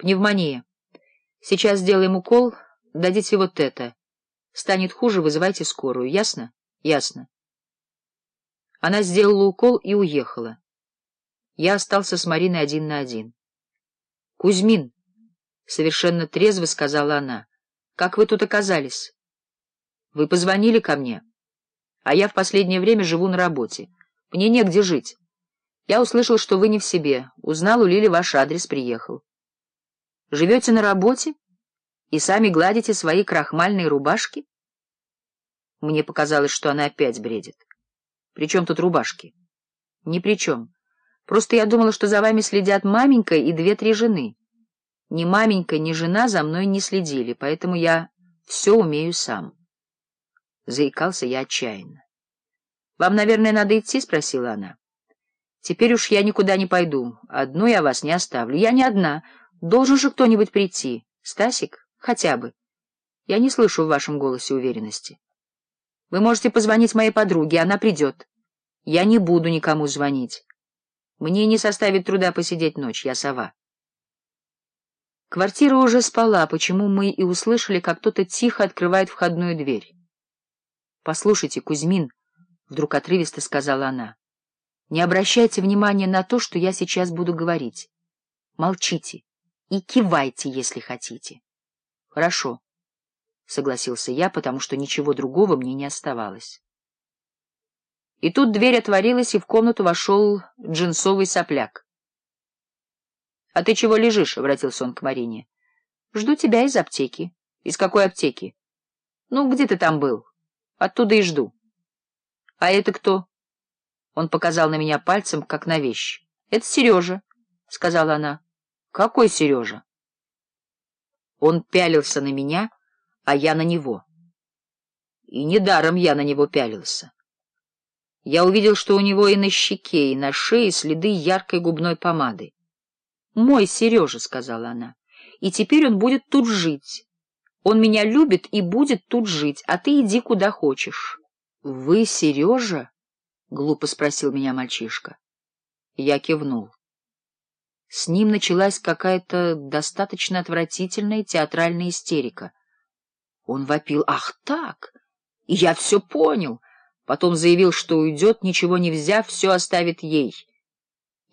Пневмония. Сейчас сделаем укол, дадите вот это. Станет хуже, вызывайте скорую. Ясно? Ясно. Она сделала укол и уехала. Я остался с Мариной один на один. — Кузьмин, — совершенно трезво сказала она, — как вы тут оказались? — Вы позвонили ко мне, а я в последнее время живу на работе. Мне негде жить. Я услышал, что вы не в себе, узнал у Лили ваш адрес, приехал. Живете на работе и сами гладите свои крахмальные рубашки? Мне показалось, что она опять бредит. При чем тут рубашки? Ни при чем. Просто я думала, что за вами следят маменька и две-три жены. Ни маменька, ни жена за мной не следили, поэтому я все умею сам. Заикался я отчаянно. — Вам, наверное, надо идти? — спросила она. — Теперь уж я никуда не пойду. Одну я вас не оставлю. Я не одна — Должен же кто-нибудь прийти. Стасик? Хотя бы. Я не слышу в вашем голосе уверенности. Вы можете позвонить моей подруге, она придет. Я не буду никому звонить. Мне не составит труда посидеть ночь, я сова. Квартира уже спала, почему мы и услышали, как кто-то тихо открывает входную дверь. — Послушайте, Кузьмин, — вдруг отрывисто сказала она, — не обращайте внимания на то, что я сейчас буду говорить. Молчите и кивайте, если хотите. — Хорошо, — согласился я, потому что ничего другого мне не оставалось. И тут дверь отворилась, и в комнату вошел джинсовый сопляк. — А ты чего лежишь? — обратился он к Марине. — Жду тебя из аптеки. — Из какой аптеки? — Ну, где ты там был? Оттуда и жду. — А это кто? Он показал на меня пальцем, как на вещь. — Это Сережа, — сказала она. «Какой Сережа?» Он пялился на меня, а я на него. И недаром я на него пялился. Я увидел, что у него и на щеке, и на шее следы яркой губной помады. «Мой Сережа», — сказала она, — «и теперь он будет тут жить. Он меня любит и будет тут жить, а ты иди куда хочешь». «Вы Сережа?» — глупо спросил меня мальчишка. Я кивнул. С ним началась какая-то достаточно отвратительная театральная истерика. Он вопил «Ах так! И я все понял!» Потом заявил, что уйдет, ничего не взяв, все оставит ей.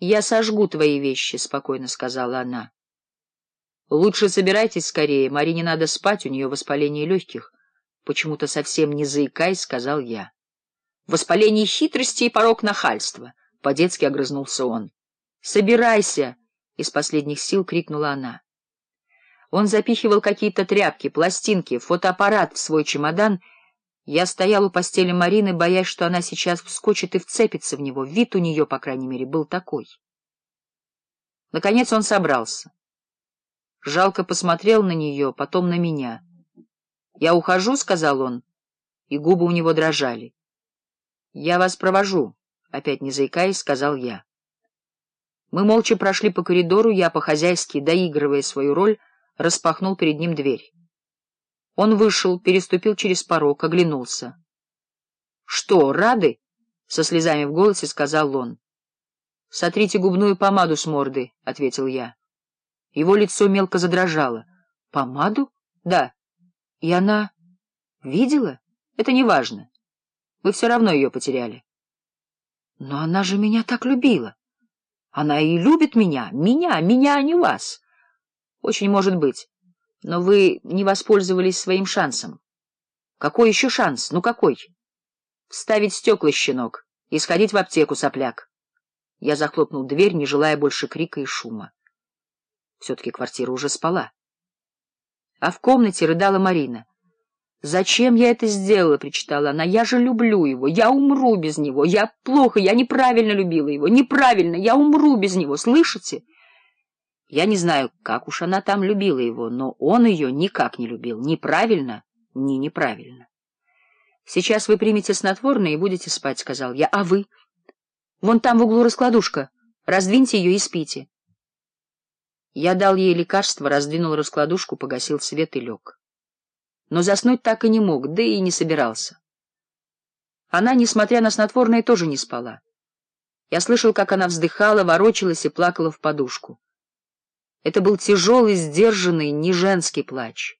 «Я сожгу твои вещи», — спокойно сказала она. «Лучше собирайтесь скорее, Марине надо спать, у нее воспаление легких». Почему-то совсем не заикаясь, сказал я. «Воспаление хитрости и порог нахальства», — по-детски огрызнулся он. «Собирайся!» из последних сил крикнула она. Он запихивал какие-то тряпки, пластинки, фотоаппарат в свой чемодан. Я стоял у постели Марины, боясь, что она сейчас вскочит и вцепится в него. Вид у нее, по крайней мере, был такой. Наконец он собрался. Жалко посмотрел на нее, потом на меня. «Я ухожу», — сказал он, и губы у него дрожали. «Я вас провожу», — опять не заикаясь, сказал я. Мы молча прошли по коридору, я по-хозяйски, доигрывая свою роль, распахнул перед ним дверь. Он вышел, переступил через порог, оглянулся. — Что, рады? — со слезами в голосе сказал он. — Сотрите губную помаду с морды, — ответил я. Его лицо мелко задрожало. — Помаду? — Да. — И она... — Видела? — Это неважно. Вы все равно ее потеряли. — Но она же меня так любила. Она и любит меня, меня, меня, а не вас. Очень может быть. Но вы не воспользовались своим шансом. Какой еще шанс? Ну какой? Вставить стекла, щенок, и сходить в аптеку, сопляк. Я захлопнул дверь, не желая больше крика и шума. Все-таки квартира уже спала. А в комнате рыдала Марина. «Зачем я это сделала?» — причитала она. «Я же люблю его. Я умру без него. Я плохо, я неправильно любила его. Неправильно, я умру без него. Слышите?» Я не знаю, как уж она там любила его, но он ее никак не любил. неправильно, ни неправильно. «Сейчас вы примете снотворное и будете спать», — сказал я. «А вы? Вон там в углу раскладушка. Раздвиньте ее и спите». Я дал ей лекарство, раздвинул раскладушку, погасил свет и лег но заснуть так и не мог, да и не собирался. Она, несмотря на снотворное, тоже не спала. Я слышал, как она вздыхала, ворочалась и плакала в подушку. Это был тяжелый, сдержанный, неженский плач.